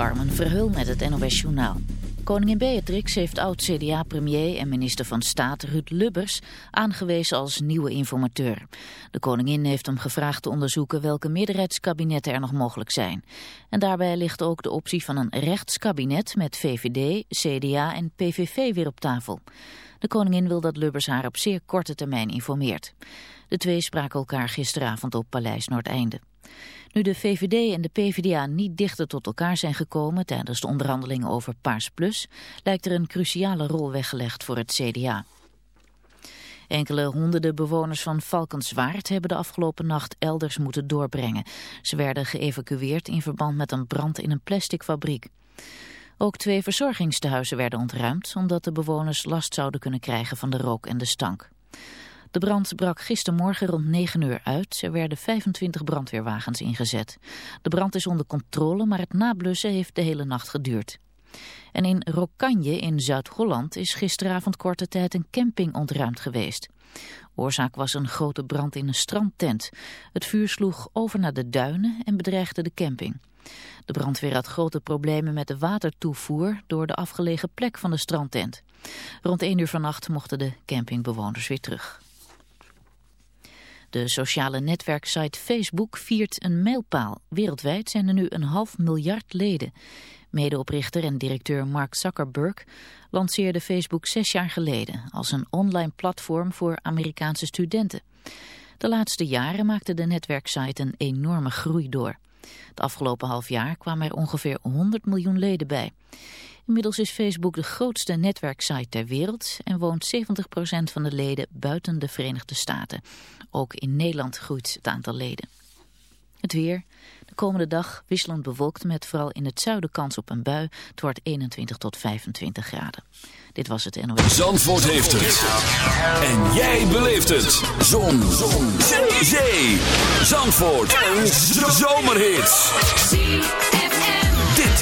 Carmen Verheul met het NOS Journaal. Koningin Beatrix heeft oud-CDA-premier en minister van Staat Ruud Lubbers aangewezen als nieuwe informateur. De koningin heeft hem gevraagd te onderzoeken welke meerderheidskabinetten er nog mogelijk zijn. En daarbij ligt ook de optie van een rechtskabinet met VVD, CDA en PVV weer op tafel. De koningin wil dat Lubbers haar op zeer korte termijn informeert. De twee spraken elkaar gisteravond op Paleis Noordeinde. Nu de VVD en de PvdA niet dichter tot elkaar zijn gekomen tijdens de onderhandelingen over Paars Plus, lijkt er een cruciale rol weggelegd voor het CDA. Enkele honderden bewoners van Valkenswaard hebben de afgelopen nacht elders moeten doorbrengen. Ze werden geëvacueerd in verband met een brand in een plasticfabriek. Ook twee verzorgingstehuizen werden ontruimd omdat de bewoners last zouden kunnen krijgen van de rook en de stank. De brand brak gistermorgen rond 9 uur uit. Er werden 25 brandweerwagens ingezet. De brand is onder controle, maar het nablussen heeft de hele nacht geduurd. En in Rokanje in Zuid-Holland is gisteravond korte tijd een camping ontruimd geweest. Oorzaak was een grote brand in een strandtent. Het vuur sloeg over naar de duinen en bedreigde de camping. De brandweer had grote problemen met de watertoevoer door de afgelegen plek van de strandtent. Rond 1 uur vannacht mochten de campingbewoners weer terug. De sociale netwerksite Facebook viert een mijlpaal. Wereldwijd zijn er nu een half miljard leden. Medeoprichter en directeur Mark Zuckerberg lanceerde Facebook zes jaar geleden als een online platform voor Amerikaanse studenten. De laatste jaren maakte de netwerksite een enorme groei door. Het afgelopen half jaar kwamen er ongeveer 100 miljoen leden bij. Inmiddels is Facebook de grootste netwerksite ter wereld en woont 70% van de leden buiten de Verenigde Staten. Ook in Nederland groeit het aantal leden. Het weer. De komende dag wisselend bewolkt met vooral in het zuiden kans op een bui. Het wordt 21 tot 25 graden. Dit was het NOS. Zandvoort heeft het. En jij beleeft het. Zon. Zon. Zee. Zandvoort. Een zomerhit.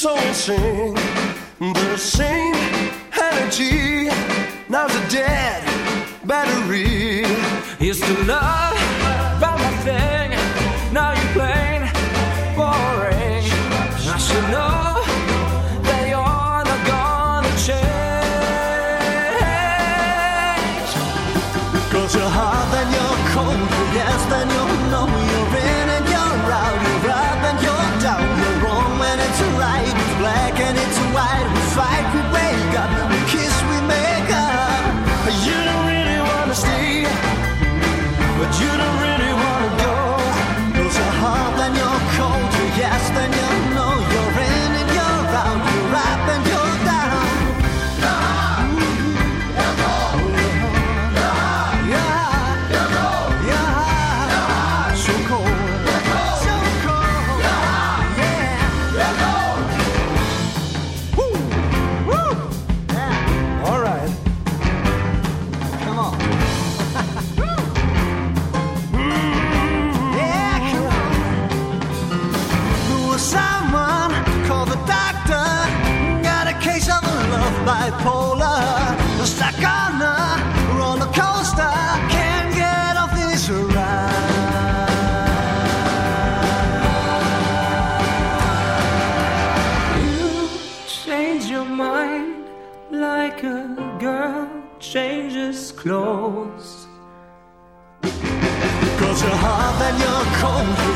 So we sing the same energy. Now's a dead battery. Is to love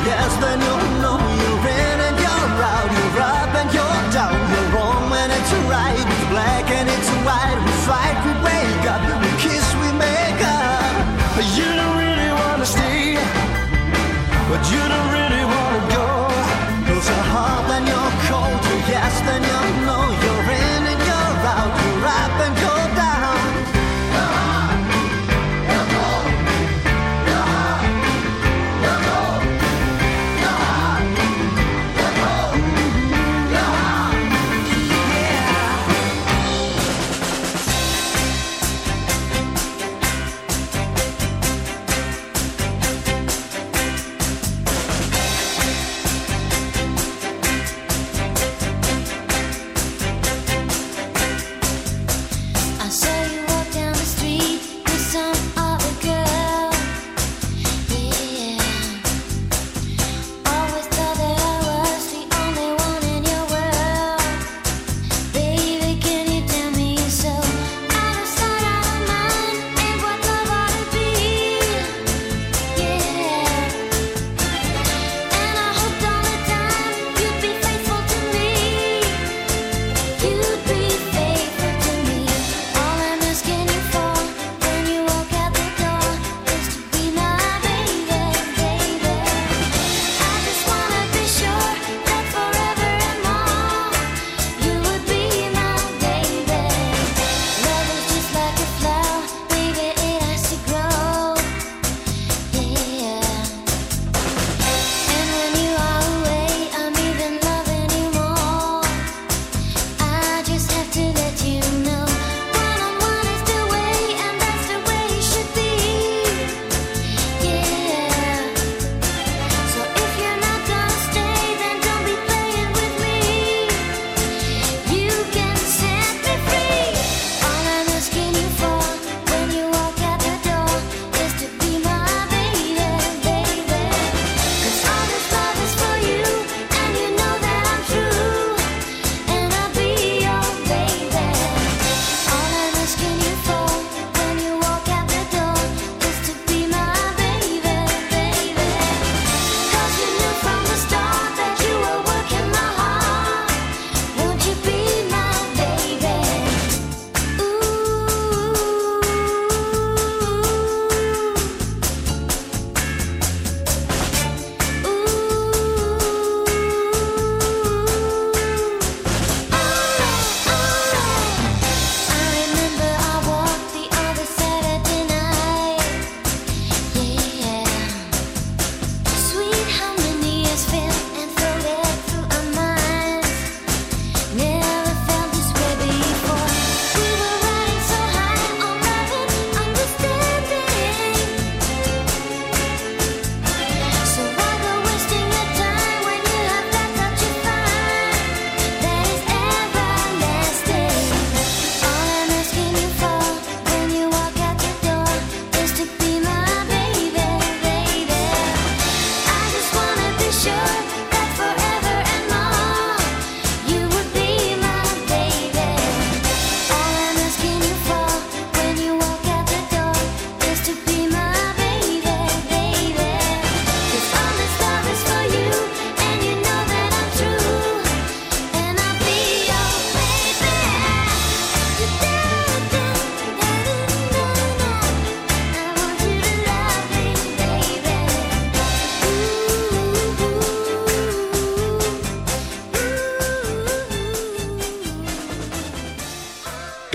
gwiazdę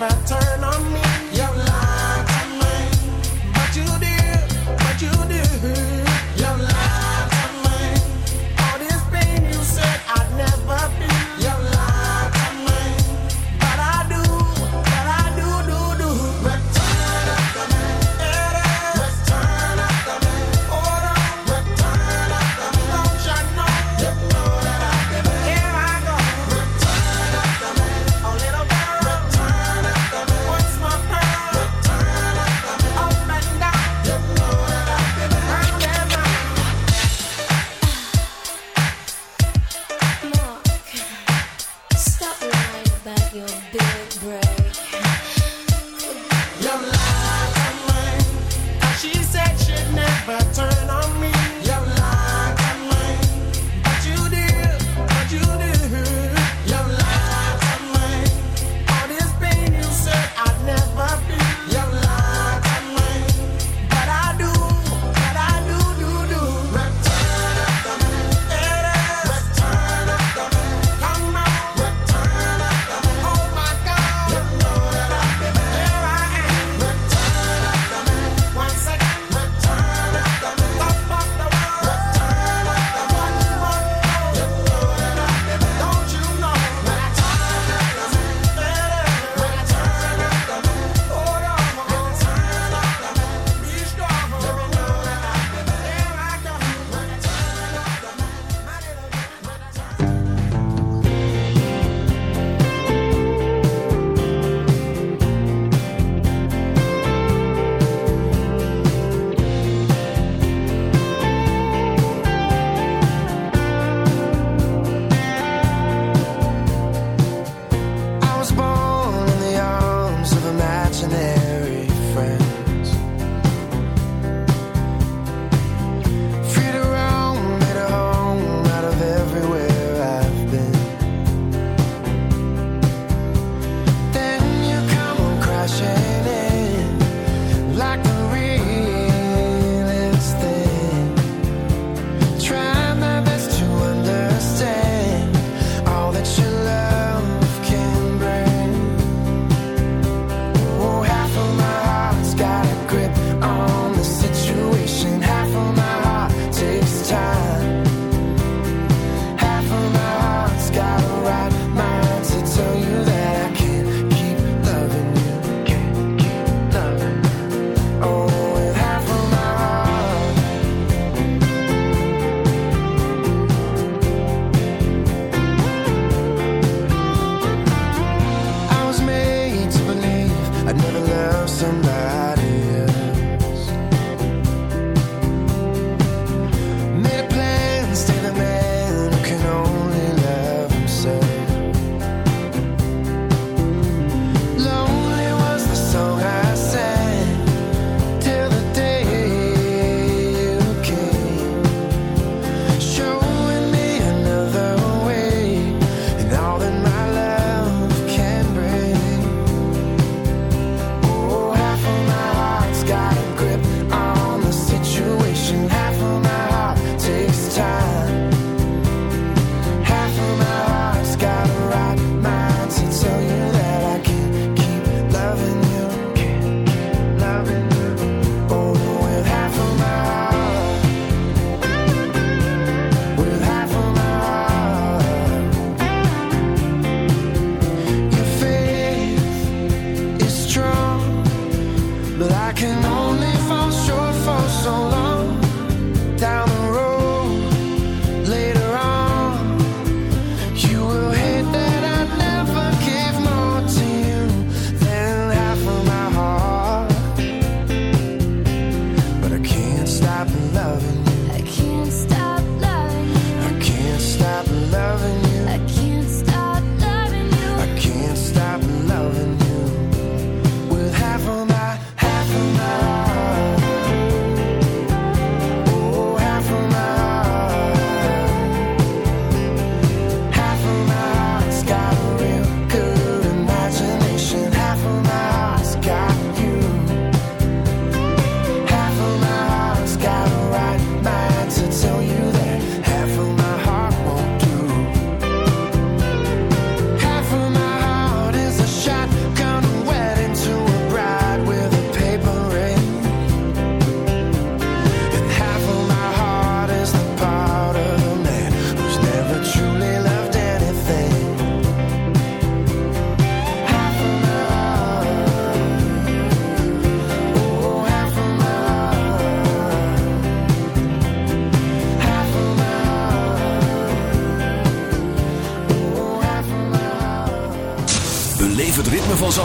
matter.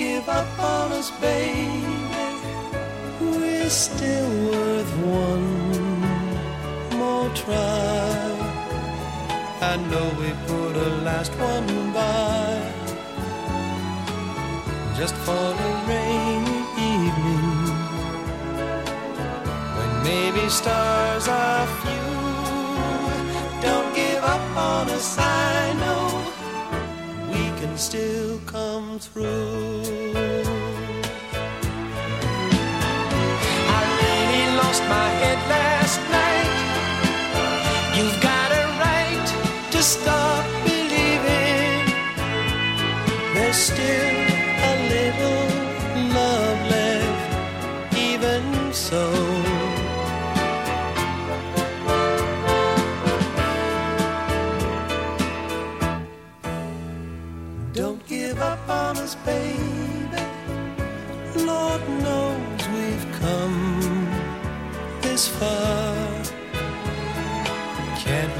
give up on us, baby. We're still worth one more try. I know we put a last one by just for a rainy evening when maybe stars are few. Don't give up on us still come through. I really lost my head last night. You've got a right to stop believing there's still a little love left, even so.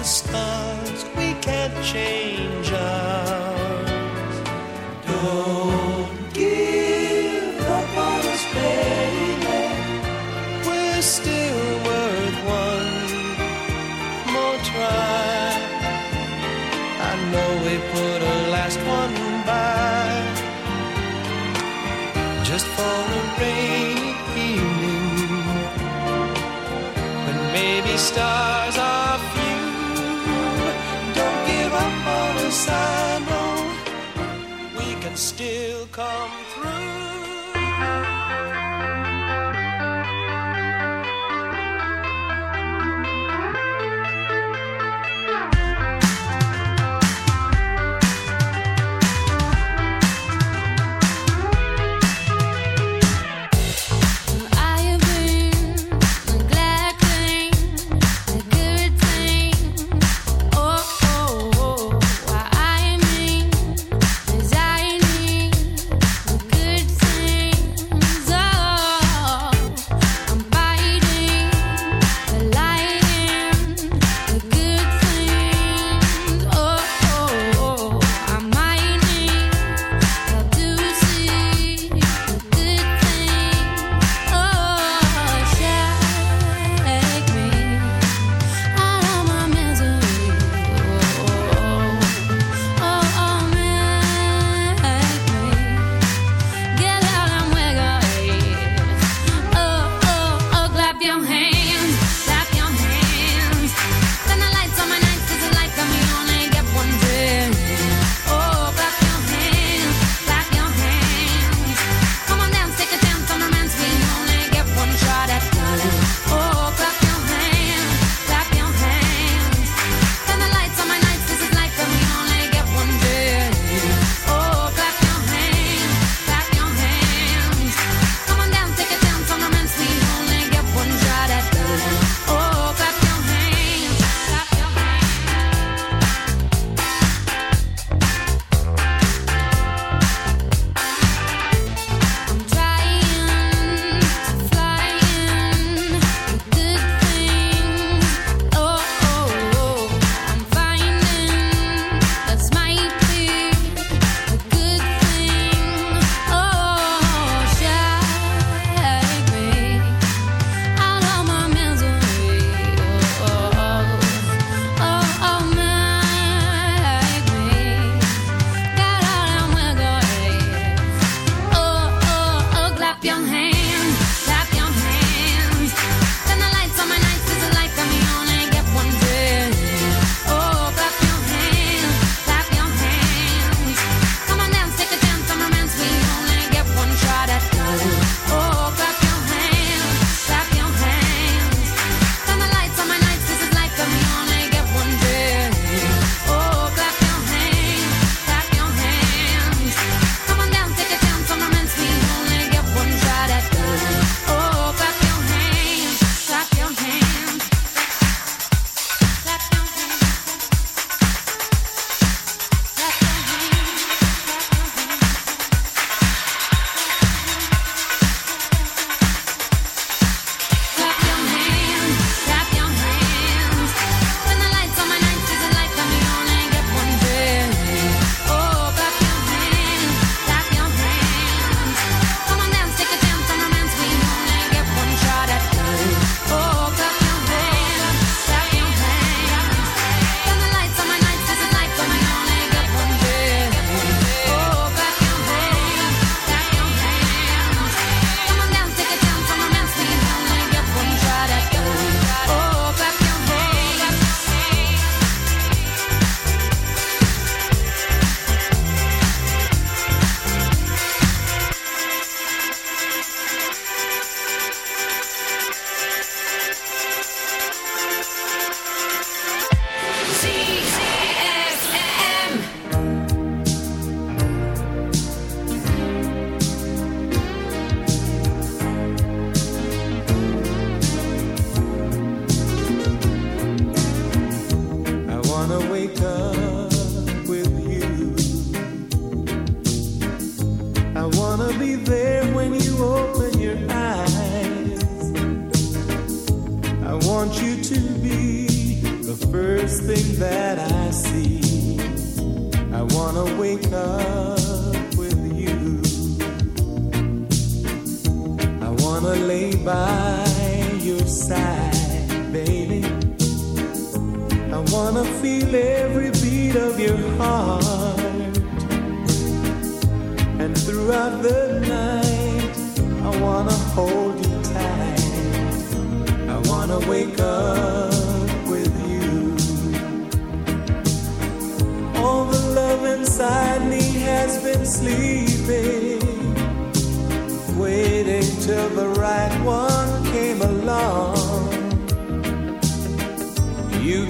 the stars we can't change.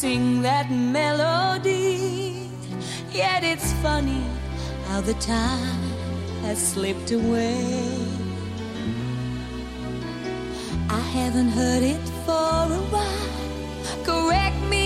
sing that melody. Yet it's funny how the time has slipped away. I haven't heard it for a while. Correct me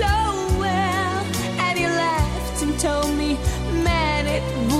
so well. And he laughed and told me, man, it would.